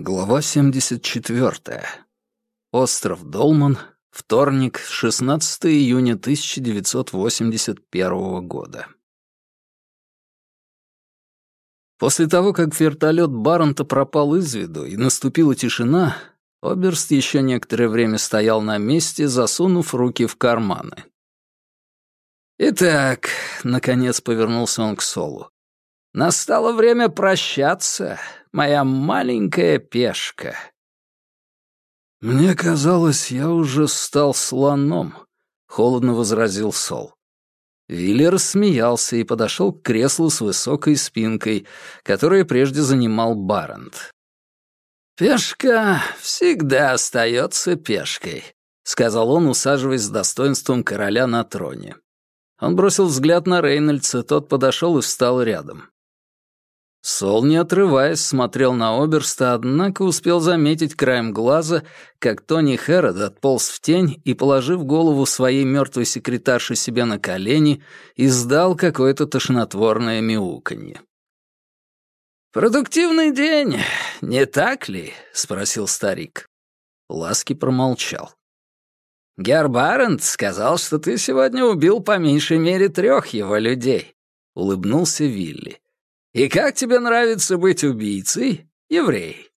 Глава 74. Остров Долман. Вторник, 16 июня 1981 года. После того, как вертолет Баронта пропал из виду и наступила тишина, Оберст еще некоторое время стоял на месте, засунув руки в карманы. «Итак», — наконец повернулся он к Солу, — «настало время прощаться, моя маленькая пешка». «Мне казалось, я уже стал слоном», — холодно возразил Сол. Вилли рассмеялся и подошел к креслу с высокой спинкой, которое прежде занимал Барент. «Пешка всегда остается пешкой», — сказал он, усаживаясь с достоинством короля на троне. Он бросил взгляд на Рейнольдса, тот подошел и встал рядом. Сол, не отрываясь, смотрел на Оберста, однако успел заметить краем глаза, как Тони Хэррод отполз в тень и, положив голову своей мертвой секретарши себе на колени, издал какое-то тошнотворное мяуканье. «Продуктивный день, не так ли?» — спросил старик. Ласки промолчал. «Гербарент сказал, что ты сегодня убил по меньшей мере трех его людей», — улыбнулся Вилли. И как тебе нравится быть убийцей, еврей?»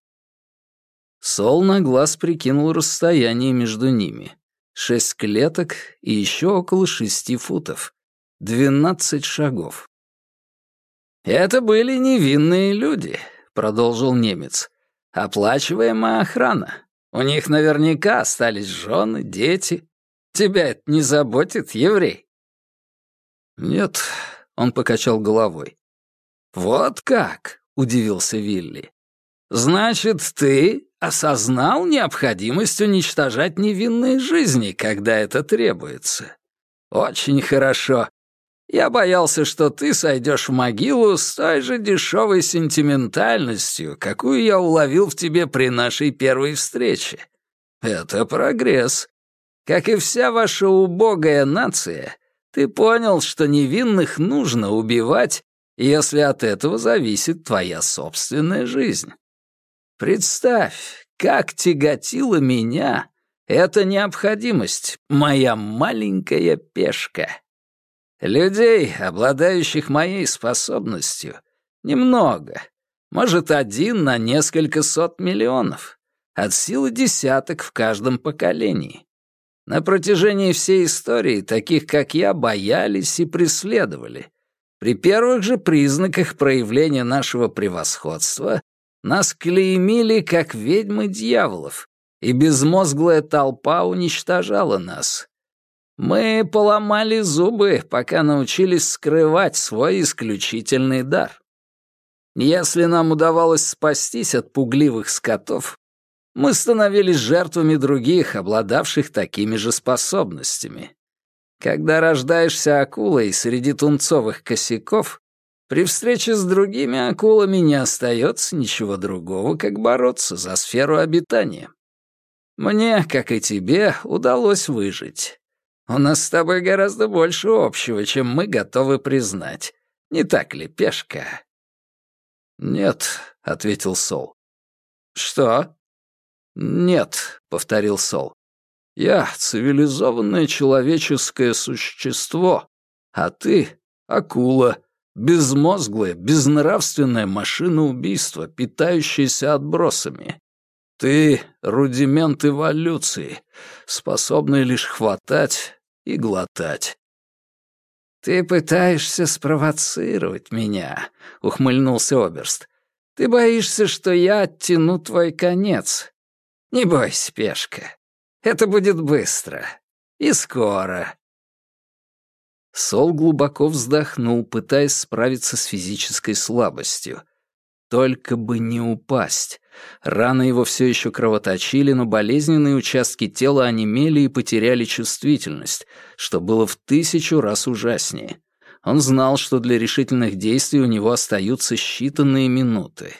Сол на глаз прикинул расстояние между ними. Шесть клеток и еще около шести футов. Двенадцать шагов. «Это были невинные люди», — продолжил немец. «Оплачиваемая охрана. У них наверняка остались жены, дети. Тебя это не заботит, еврей?» «Нет», — он покачал головой. «Вот как?» — удивился Вилли. «Значит, ты осознал необходимость уничтожать невинные жизни, когда это требуется? Очень хорошо. Я боялся, что ты сойдешь в могилу с той же дешевой сентиментальностью, какую я уловил в тебе при нашей первой встрече. Это прогресс. Как и вся ваша убогая нация, ты понял, что невинных нужно убивать если от этого зависит твоя собственная жизнь. Представь, как тяготила меня эта необходимость, моя маленькая пешка. Людей, обладающих моей способностью, немного, может, один на несколько сот миллионов, от силы десяток в каждом поколении. На протяжении всей истории таких, как я, боялись и преследовали, при первых же признаках проявления нашего превосходства нас клеймили как ведьмы дьяволов, и безмозглая толпа уничтожала нас. Мы поломали зубы, пока научились скрывать свой исключительный дар. Если нам удавалось спастись от пугливых скотов, мы становились жертвами других, обладавших такими же способностями. Когда рождаешься акулой среди тунцовых косяков, при встрече с другими акулами не остается ничего другого, как бороться за сферу обитания. Мне, как и тебе, удалось выжить. У нас с тобой гораздо больше общего, чем мы готовы признать. Не так ли, пешка?» «Нет», — ответил Сол. «Что?» «Нет», — повторил Сол. Я — цивилизованное человеческое существо, а ты — акула, безмозглая, безнравственная машина убийства, питающаяся отбросами. Ты — рудимент эволюции, способный лишь хватать и глотать. «Ты пытаешься спровоцировать меня», — ухмыльнулся Оберст. «Ты боишься, что я оттяну твой конец. Не бойся, пешка. Это будет быстро. И скоро». Сол глубоко вздохнул, пытаясь справиться с физической слабостью. Только бы не упасть. Раны его все еще кровоточили, но болезненные участки тела онемели и потеряли чувствительность, что было в тысячу раз ужаснее. Он знал, что для решительных действий у него остаются считанные минуты.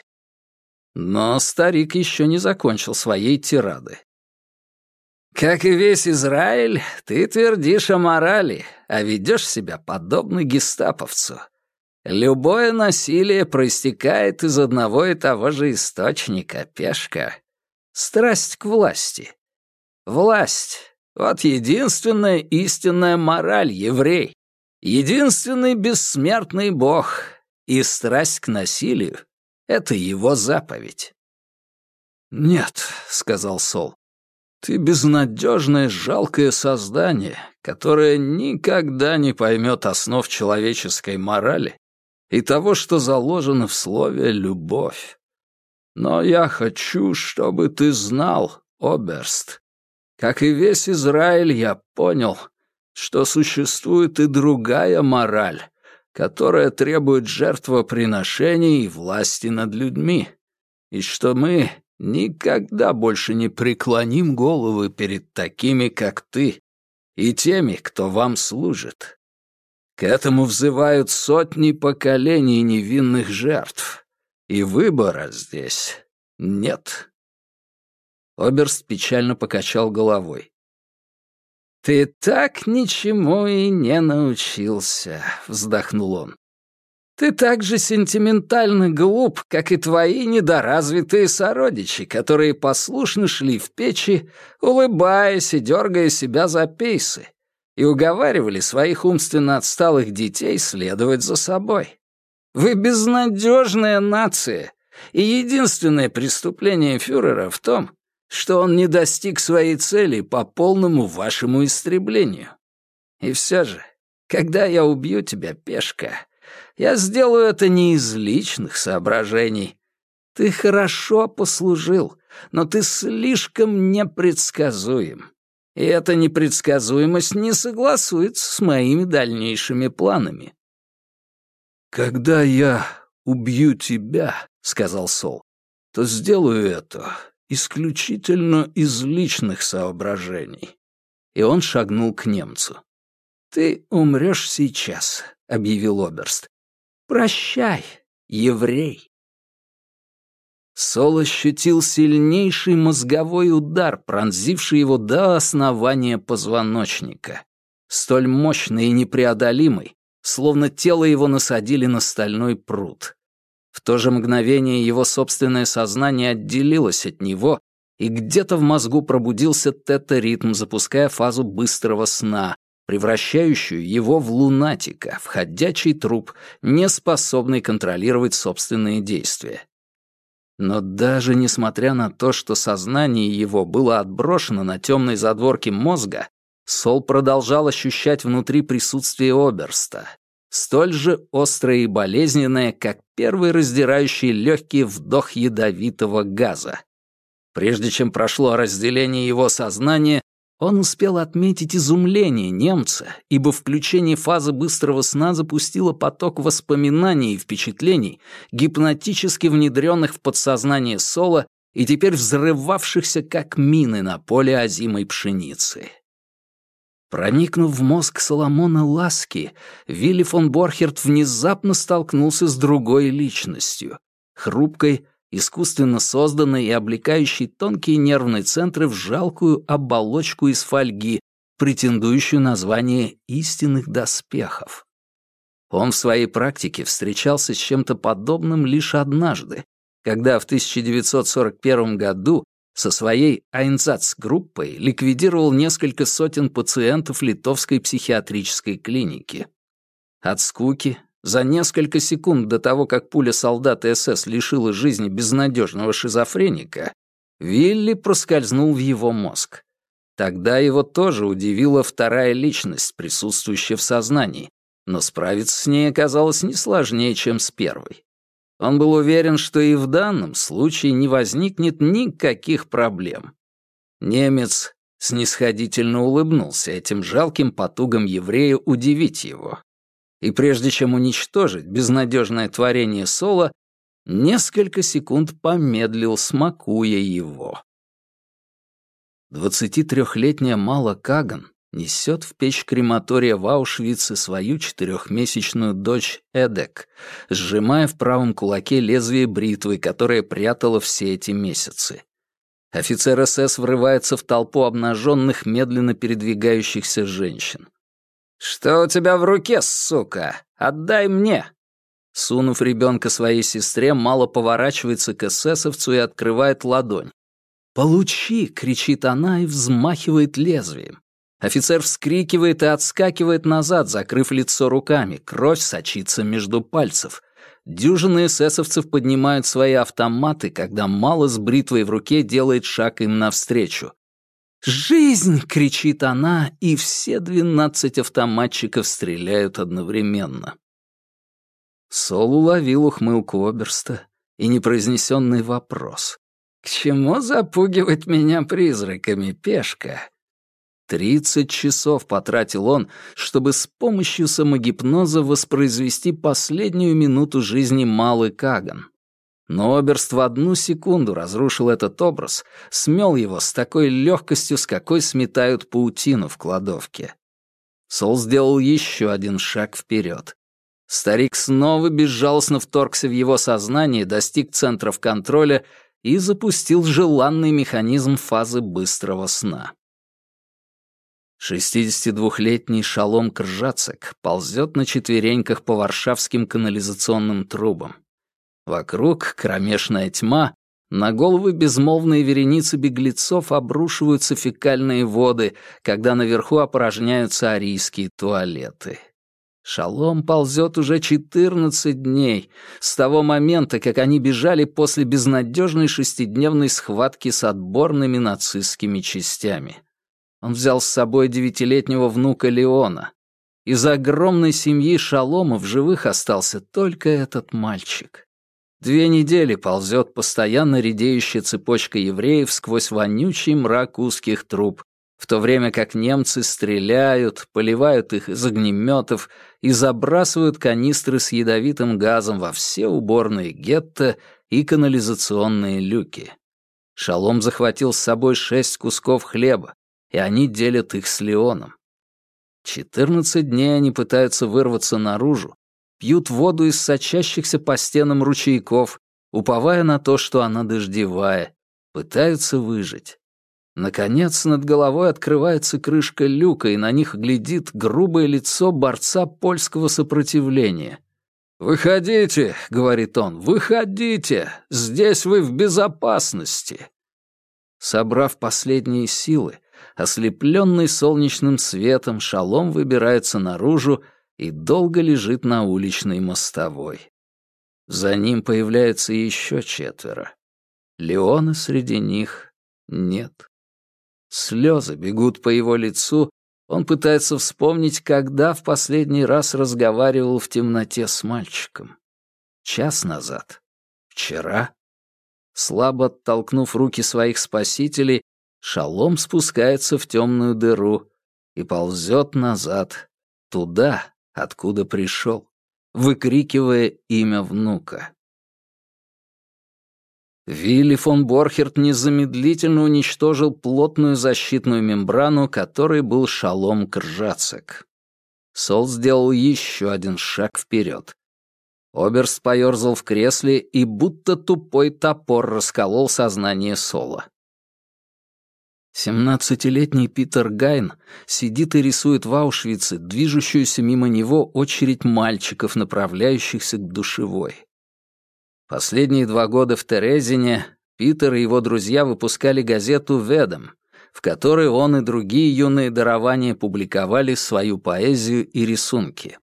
Но старик еще не закончил своей тирады. Как и весь Израиль, ты твердишь о морали, а ведешь себя подобно гестаповцу. Любое насилие проистекает из одного и того же источника, пешка. Страсть к власти. Власть — вот единственная истинная мораль, еврей. Единственный бессмертный бог. И страсть к насилию — это его заповедь. «Нет», — сказал Сол, — «ты безнадежное жалкое создание, которое никогда не поймет основ человеческой морали и того, что заложено в слове «любовь». Но я хочу, чтобы ты знал, Оберст, как и весь Израиль, я понял, что существует и другая мораль, которая требует жертвоприношений и власти над людьми, и что мы никогда больше не преклоним головы перед такими, как ты, и теми, кто вам служит. К этому взывают сотни поколений невинных жертв, и выбора здесь нет. Оберст печально покачал головой. «Ты так ничему и не научился», — вздохнул он. Ты так же сентиментально глуп, как и твои недоразвитые сородичи, которые послушно шли в печи, улыбаясь и дергая себя за пейсы, и уговаривали своих умственно отсталых детей следовать за собой. Вы безнадежная нация, и единственное преступление фюрера в том, что он не достиг своей цели по полному вашему истреблению. И все же, когда я убью тебя, пешка, я сделаю это не из личных соображений. Ты хорошо послужил, но ты слишком непредсказуем. И эта непредсказуемость не согласуется с моими дальнейшими планами. «Когда я убью тебя», — сказал Сол, — «то сделаю это исключительно из личных соображений». И он шагнул к немцу. «Ты умрешь сейчас», — объявил Оберст. «Прощай, еврей». Сол ощутил сильнейший мозговой удар, пронзивший его до основания позвоночника. Столь мощный и непреодолимый, словно тело его насадили на стальной пруд. В то же мгновение его собственное сознание отделилось от него, и где-то в мозгу пробудился тета-ритм, запуская фазу быстрого сна, превращающую его в лунатика, в ходячий труп, не способный контролировать собственные действия. Но даже несмотря на то, что сознание его было отброшено на темной задворке мозга, Сол продолжал ощущать внутри присутствие Оберста, столь же острое и болезненное, как первый раздирающий легкий вдох ядовитого газа. Прежде чем прошло разделение его сознания, он успел отметить изумление немца, ибо включение фазы быстрого сна запустило поток воспоминаний и впечатлений, гипнотически внедренных в подсознание Соло и теперь взрывавшихся как мины на поле озимой пшеницы. Проникнув в мозг Соломона Ласки, Вилли фон Борхерт внезапно столкнулся с другой личностью, хрупкой, искусственно созданной и облекающей тонкие нервные центры в жалкую оболочку из фольги, претендующую на звание истинных доспехов. Он в своей практике встречался с чем-то подобным лишь однажды, когда в 1941 году со своей Айнзац-группой ликвидировал несколько сотен пациентов литовской психиатрической клиники. От скуки, за несколько секунд до того, как пуля солдата СС лишила жизни безнадежного шизофреника, Вилли проскользнул в его мозг. Тогда его тоже удивила вторая личность, присутствующая в сознании, но справиться с ней оказалось не сложнее, чем с первой. Он был уверен, что и в данном случае не возникнет никаких проблем. Немец снисходительно улыбнулся этим жалким потугам еврея удивить его и прежде чем уничтожить безнадежное творение Соло, несколько секунд помедлил, смакуя его. 23-летняя Мала Каган несет в печь крематория в Аушвице свою четырехмесячную дочь Эдек, сжимая в правом кулаке лезвие бритвы, которое прятала все эти месяцы. Офицер СС врывается в толпу обнаженных, медленно передвигающихся женщин. «Что у тебя в руке, сука? Отдай мне!» Сунув ребенка своей сестре, мало поворачивается к эсэсовцу и открывает ладонь. «Получи!» — кричит она и взмахивает лезвием. Офицер вскрикивает и отскакивает назад, закрыв лицо руками. Кровь сочится между пальцев. Дюжины эсэсовцев поднимают свои автоматы, когда мало с бритвой в руке делает шаг им навстречу. «Жизнь!» — кричит она, и все двенадцать автоматчиков стреляют одновременно. Сол уловил ухмылку Оберста и непроизнесенный вопрос. «К чему запугивать меня призраками, пешка?» Тридцать часов потратил он, чтобы с помощью самогипноза воспроизвести последнюю минуту жизни Малы Каган. Но Оберст в одну секунду разрушил этот образ, смел его с такой легкостью, с какой сметают паутину в кладовке. Сол сделал еще один шаг вперед. Старик снова безжалостно вторгся в его сознание, достиг центров контроля и запустил желанный механизм фазы быстрого сна. 62-летний Шалом Кржацек ползет на четвереньках по варшавским канализационным трубам. Вокруг кромешная тьма, на головы безмолвные вереницы беглецов обрушиваются фекальные воды, когда наверху опорожняются арийские туалеты. Шалом ползет уже 14 дней, с того момента, как они бежали после безнадежной шестидневной схватки с отборными нацистскими частями. Он взял с собой девятилетнего внука Леона. Из огромной семьи Шалома в живых остался только этот мальчик. Две недели ползет постоянно редеющая цепочка евреев сквозь вонючий мрак узких труб, в то время как немцы стреляют, поливают их из огнеметов и забрасывают канистры с ядовитым газом во все уборные гетто и канализационные люки. Шалом захватил с собой шесть кусков хлеба, и они делят их с Леоном. Четырнадцать дней они пытаются вырваться наружу, пьют воду из сочащихся по стенам ручейков, уповая на то, что она дождевая, пытаются выжить. Наконец, над головой открывается крышка люка, и на них глядит грубое лицо борца польского сопротивления. «Выходите», — говорит он, — «выходите! Здесь вы в безопасности!» Собрав последние силы, ослепленный солнечным светом, шалом выбирается наружу и долго лежит на уличной мостовой. За ним появляется еще четверо. Леона среди них нет. Слезы бегут по его лицу, он пытается вспомнить, когда в последний раз разговаривал в темноте с мальчиком. Час назад? Вчера? Слабо оттолкнув руки своих спасителей, Шалом спускается в темную дыру и ползет назад, туда, откуда пришел, выкрикивая имя внука. Вилли фон Борхерт незамедлительно уничтожил плотную защитную мембрану, которой был шалом Кржацек. Сол сделал еще один шаг вперед. Оберст поерзал в кресле и будто тупой топор расколол сознание Сола. Семнадцатилетний Питер Гайн сидит и рисует в Аушвице движущуюся мимо него очередь мальчиков, направляющихся к душевой. Последние два года в Терезине Питер и его друзья выпускали газету «Ведом», в которой он и другие юные дарования публиковали свою поэзию и рисунки.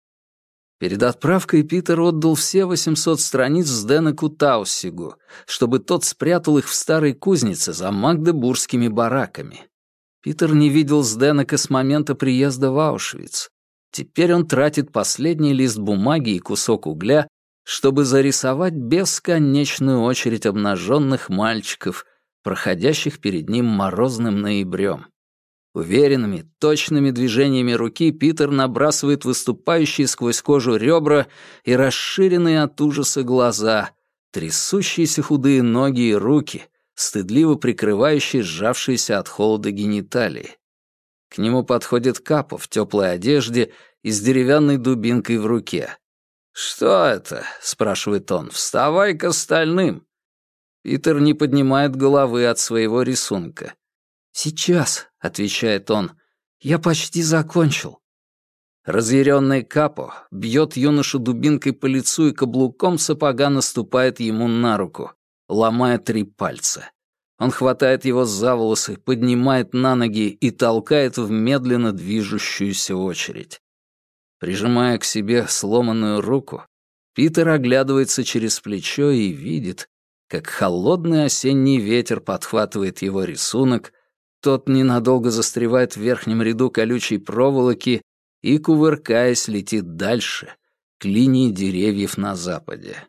Перед отправкой Питер отдал все 800 страниц с Денеку Таусигу, чтобы тот спрятал их в старой кузнице за магдебургскими бараками. Питер не видел Сденека с момента приезда в Аушвиц. Теперь он тратит последний лист бумаги и кусок угля, чтобы зарисовать бесконечную очередь обнаженных мальчиков, проходящих перед ним морозным ноябрем. Уверенными, точными движениями руки Питер набрасывает выступающие сквозь кожу ребра и расширенные от ужаса глаза, трясущиеся худые ноги и руки, стыдливо прикрывающие сжавшиеся от холода гениталии. К нему подходит Капа в теплой одежде и с деревянной дубинкой в руке. «Что это?» — спрашивает он. «Вставай к остальным!» Питер не поднимает головы от своего рисунка. «Сейчас», — отвечает он, — «я почти закончил». Разъяренный Капо бьет юношу дубинкой по лицу и каблуком сапога наступает ему на руку, ломая три пальца. Он хватает его за волосы, поднимает на ноги и толкает в медленно движущуюся очередь. Прижимая к себе сломанную руку, Питер оглядывается через плечо и видит, как холодный осенний ветер подхватывает его рисунок, тот ненадолго застревает в верхнем ряду колючей проволоки и, кувыркаясь, летит дальше, к линии деревьев на западе.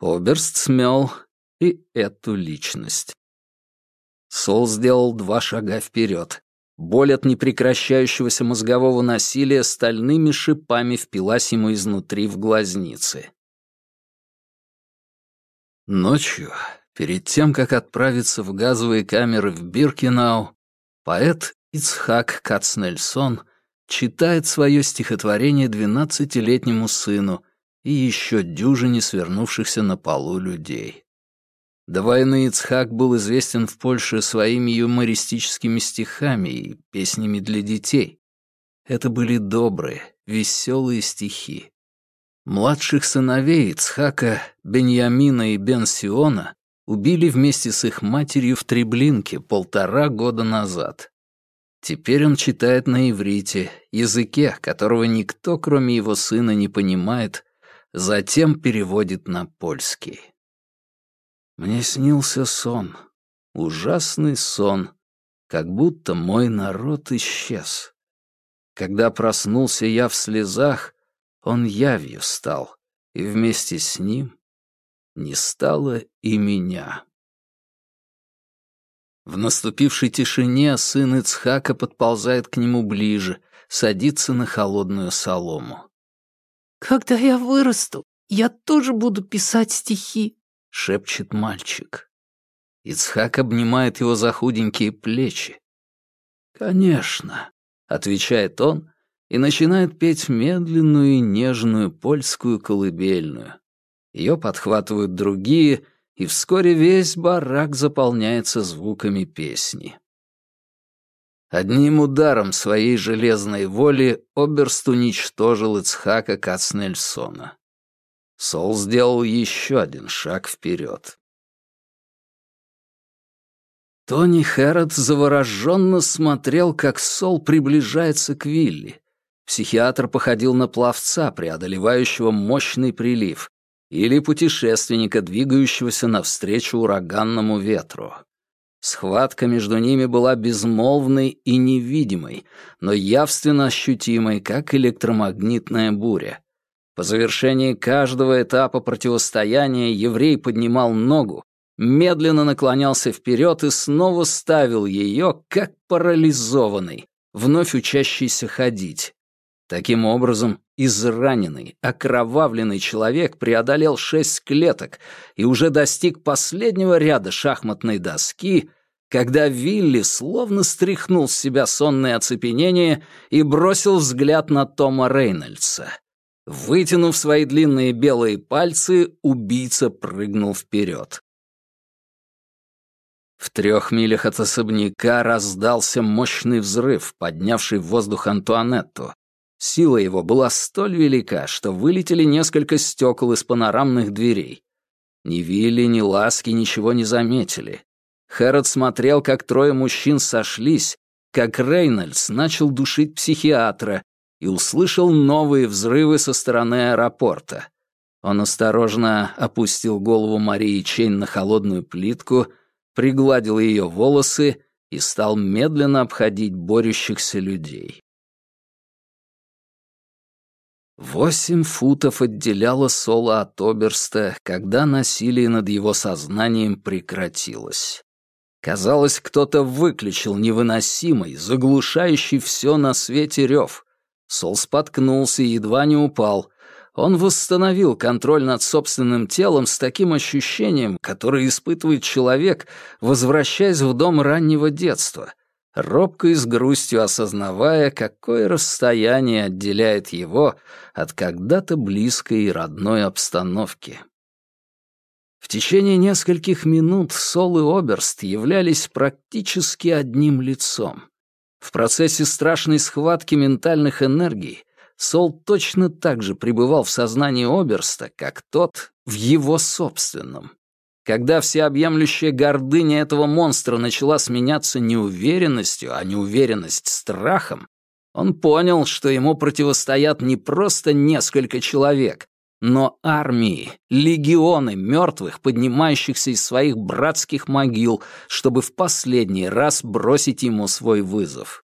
Оберст смел и эту личность. Сол сделал два шага вперед. Боль от непрекращающегося мозгового насилия стальными шипами впилась ему изнутри в глазницы. Ночью, перед тем, как отправиться в газовые камеры в Биркинау, поэт Ицхак Кацнельсон читает свое стихотворение двенадцатилетнему сыну и еще дюжине свернувшихся на полу людей. До войны Ицхак был известен в Польше своими юмористическими стихами и песнями для детей. Это были добрые, веселые стихи. Младших сыновей Ицхака, Беньямина и Бенсиона убили вместе с их матерью в Треблинке полтора года назад. Теперь он читает на иврите, языке, которого никто, кроме его сына, не понимает, затем переводит на польский. Мне снился сон, ужасный сон, как будто мой народ исчез. Когда проснулся я в слезах, он явью стал, и вместе с ним не стало и меня. В наступившей тишине сын Ицхака подползает к нему ближе, садится на холодную солому. «Когда я вырасту, я тоже буду писать стихи», — шепчет мальчик. Ицхак обнимает его за худенькие плечи. «Конечно», — отвечает он и начинает петь медленную и нежную польскую колыбельную. Ее подхватывают другие, и вскоре весь барак заполняется звуками песни. Одним ударом своей железной воли Оберст уничтожил Ицхака Кацнельсона. Сол сделал еще один шаг вперед. Тони Хэррот завороженно смотрел, как Сол приближается к Вилли. Психиатр походил на пловца, преодолевающего мощный прилив, или путешественника, двигающегося навстречу ураганному ветру. Схватка между ними была безмолвной и невидимой, но явственно ощутимой, как электромагнитная буря. По завершении каждого этапа противостояния еврей поднимал ногу, медленно наклонялся вперед и снова ставил ее, как парализованный, вновь учащийся ходить. Таким образом, израненный, окровавленный человек преодолел шесть клеток и уже достиг последнего ряда шахматной доски, когда Вилли словно стряхнул с себя сонное оцепенение и бросил взгляд на Тома Рейнольдса. Вытянув свои длинные белые пальцы, убийца прыгнул вперед. В трех милях от особняка раздался мощный взрыв, поднявший в воздух Антуанетту, Сила его была столь велика, что вылетели несколько стекол из панорамных дверей. Ни Вилли, ни Ласки ничего не заметили. Хэрот смотрел, как трое мужчин сошлись, как Рейнольдс начал душить психиатра и услышал новые взрывы со стороны аэропорта. Он осторожно опустил голову Марии Чейн на холодную плитку, пригладил ее волосы и стал медленно обходить борющихся людей. Восемь футов отделяло Соло от Оберста, когда насилие над его сознанием прекратилось. Казалось, кто-то выключил невыносимый, заглушающий все на свете рев. Сол споткнулся и едва не упал. Он восстановил контроль над собственным телом с таким ощущением, которое испытывает человек, возвращаясь в дом раннего детства — робко и с грустью осознавая, какое расстояние отделяет его от когда-то близкой и родной обстановки. В течение нескольких минут Сол и Оберст являлись практически одним лицом. В процессе страшной схватки ментальных энергий Сол точно так же пребывал в сознании Оберста, как тот в его собственном. Когда всеобъемлющая гордыня этого монстра начала сменяться неуверенностью, а неуверенность — страхом, он понял, что ему противостоят не просто несколько человек, но армии, легионы мертвых, поднимающихся из своих братских могил, чтобы в последний раз бросить ему свой вызов.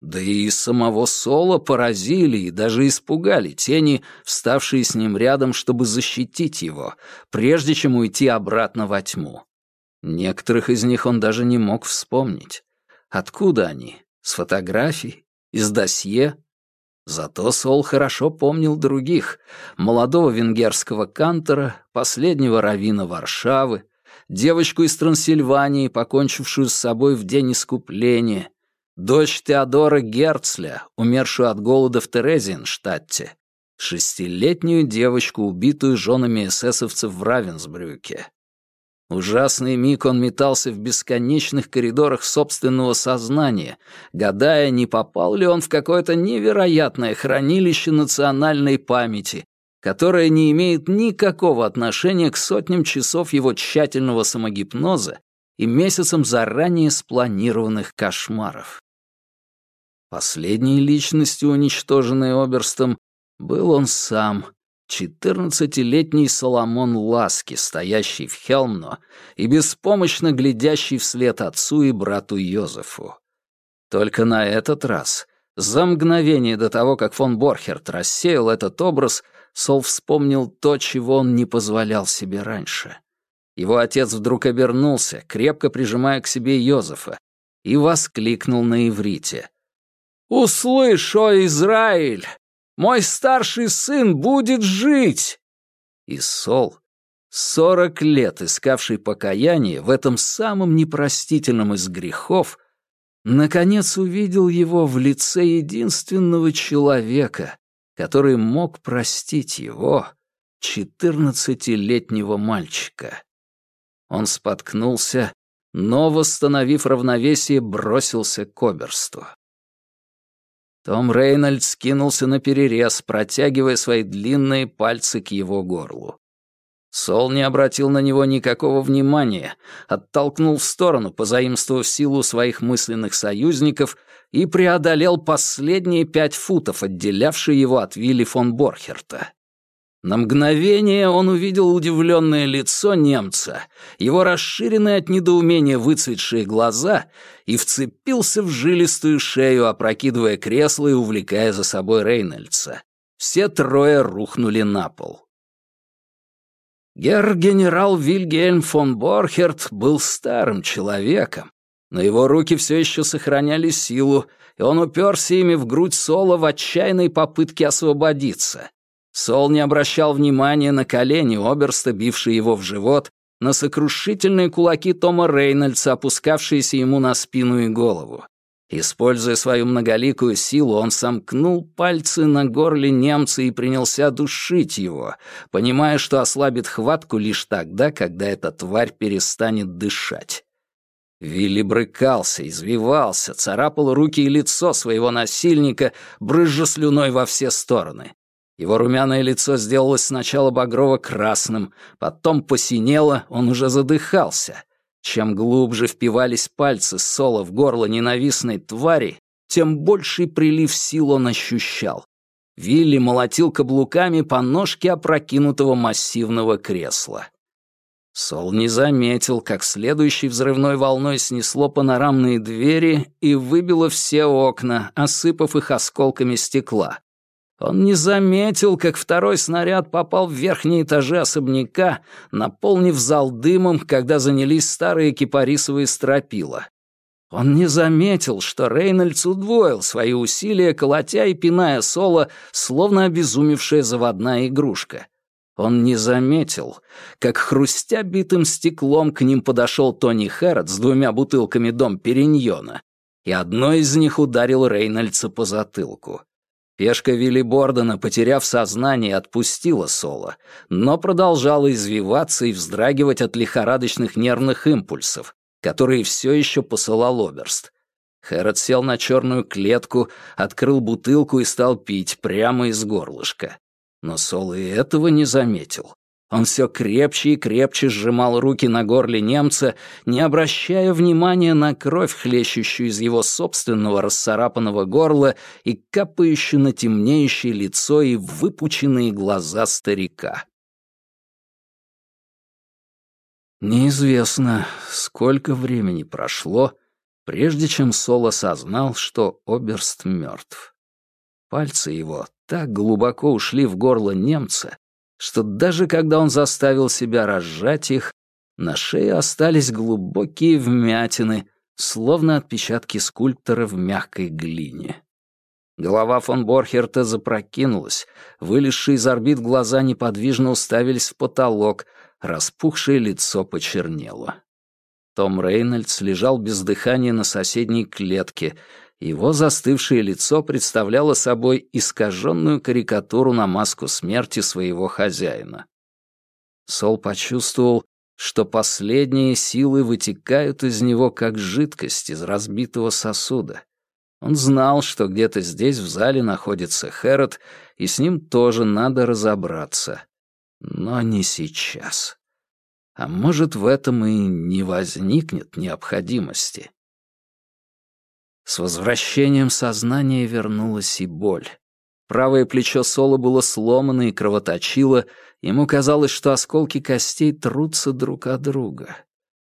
Да и самого Соло поразили и даже испугали тени, вставшие с ним рядом, чтобы защитить его, прежде чем уйти обратно во тьму. Некоторых из них он даже не мог вспомнить. Откуда они? С фотографий? Из досье? Зато Сол хорошо помнил других. Молодого венгерского кантора, последнего равина Варшавы, девочку из Трансильвании, покончившую с собой в день искупления, дочь Теодора Герцля, умершую от голода в Терезиенштадте, шестилетнюю девочку, убитую женами эсэсовцев в Равенсбрюке. Ужасный миг он метался в бесконечных коридорах собственного сознания, гадая, не попал ли он в какое-то невероятное хранилище национальной памяти, которое не имеет никакого отношения к сотням часов его тщательного самогипноза и месяцам заранее спланированных кошмаров. Последней личностью, уничтоженной Оберстом, был он сам, четырнадцатилетний Соломон Ласки, стоящий в Хелмно и беспомощно глядящий вслед отцу и брату Йозефу. Только на этот раз, за мгновение до того, как фон Борхерт рассеял этот образ, Сол вспомнил то, чего он не позволял себе раньше. Его отец вдруг обернулся, крепко прижимая к себе Йозефа, и воскликнул на иврите. «Услышь, о Израиль! Мой старший сын будет жить!» И Сол, сорок лет искавший покаяние в этом самом непростительном из грехов, наконец увидел его в лице единственного человека, который мог простить его, четырнадцатилетнего мальчика. Он споткнулся, но, восстановив равновесие, бросился к оберсту. Том Рейнольдс кинулся на перерез, протягивая свои длинные пальцы к его горлу. Сол не обратил на него никакого внимания, оттолкнул в сторону, позаимствовав силу своих мысленных союзников, и преодолел последние пять футов, отделявшие его от Вилли фон Борхерта. На мгновение он увидел удивленное лицо немца, его расширенные от недоумения выцветшие глаза и вцепился в жилистую шею, опрокидывая кресло и увлекая за собой Рейнольдса. Все трое рухнули на пол. Герр-генерал Вильгельм фон Борхерт был старым человеком, но его руки все еще сохраняли силу, и он уперся ими в грудь Сола в отчаянной попытке освободиться. Сол не обращал внимания на колени Оберста, бившие его в живот, на сокрушительные кулаки Тома Рейнольдса, опускавшиеся ему на спину и голову. Используя свою многоликую силу, он сомкнул пальцы на горле немца и принялся душить его, понимая, что ослабит хватку лишь тогда, когда эта тварь перестанет дышать. Вилли брыкался, извивался, царапал руки и лицо своего насильника, брызжа слюной во все стороны. Его румяное лицо сделалось сначала багрово-красным, потом посинело, он уже задыхался. Чем глубже впивались пальцы Соло в горло ненавистной твари, тем больший прилив сил он ощущал. Вилли молотил каблуками по ножке опрокинутого массивного кресла. Сол не заметил, как следующей взрывной волной снесло панорамные двери и выбило все окна, осыпав их осколками стекла. Он не заметил, как второй снаряд попал в верхние этажи особняка, наполнив зал дымом, когда занялись старые кипарисовые стропила. Он не заметил, что Рейнольдс удвоил свои усилия, колотя и пиная соло, словно обезумевшая заводная игрушка. Он не заметил, как, хрустя битым стеклом, к ним подошел Тони Хэррот с двумя бутылками дом Периньона, и одной из них ударил Рейнольдса по затылку. Пешка Вилли Бордена, потеряв сознание, отпустила Соло, но продолжала извиваться и вздрагивать от лихорадочных нервных импульсов, которые все еще посылал Оберст. Хэрот сел на черную клетку, открыл бутылку и стал пить прямо из горлышка. Но Сол и этого не заметил. Он все крепче и крепче сжимал руки на горле немца, не обращая внимания на кровь, хлещущую из его собственного расцарапанного горла и капающую на темнеющее лицо и выпученные глаза старика. Неизвестно, сколько времени прошло, прежде чем Сол осознал, что Оберст мертв. Пальцы его так глубоко ушли в горло немца, что даже когда он заставил себя разжать их, на шее остались глубокие вмятины, словно отпечатки скульптора в мягкой глине. Голова фон Борхерта запрокинулась, вылезшие из орбит глаза неподвижно уставились в потолок, распухшее лицо почернело. Том Рейнольдс лежал без дыхания на соседней клетке. Его застывшее лицо представляло собой искаженную карикатуру на маску смерти своего хозяина. Сол почувствовал, что последние силы вытекают из него как жидкость из разбитого сосуда. Он знал, что где-то здесь в зале находится Хэрот, и с ним тоже надо разобраться. Но не сейчас. А может, в этом и не возникнет необходимости. С возвращением сознания вернулась и боль. Правое плечо Соло было сломано и кровоточило, ему казалось, что осколки костей трутся друг от друга.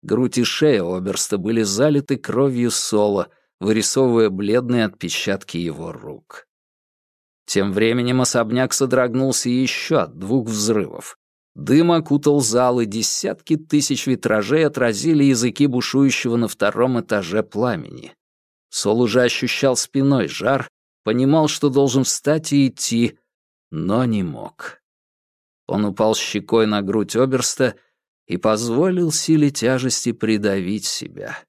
Грудь и шея Оберста были залиты кровью Соло, вырисовывая бледные отпечатки его рук. Тем временем особняк содрогнулся еще от двух взрывов. Дым окутал зал, и десятки тысяч витражей отразили языки бушующего на втором этаже пламени. Сол уже ощущал спиной жар, понимал, что должен встать и идти, но не мог. Он упал щекой на грудь Оберста и позволил силе тяжести придавить себя.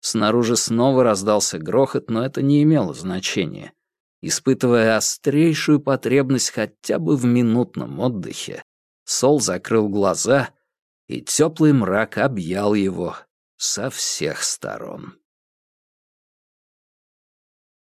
Снаружи снова раздался грохот, но это не имело значения. Испытывая острейшую потребность хотя бы в минутном отдыхе, Сол закрыл глаза, и теплый мрак объял его со всех сторон.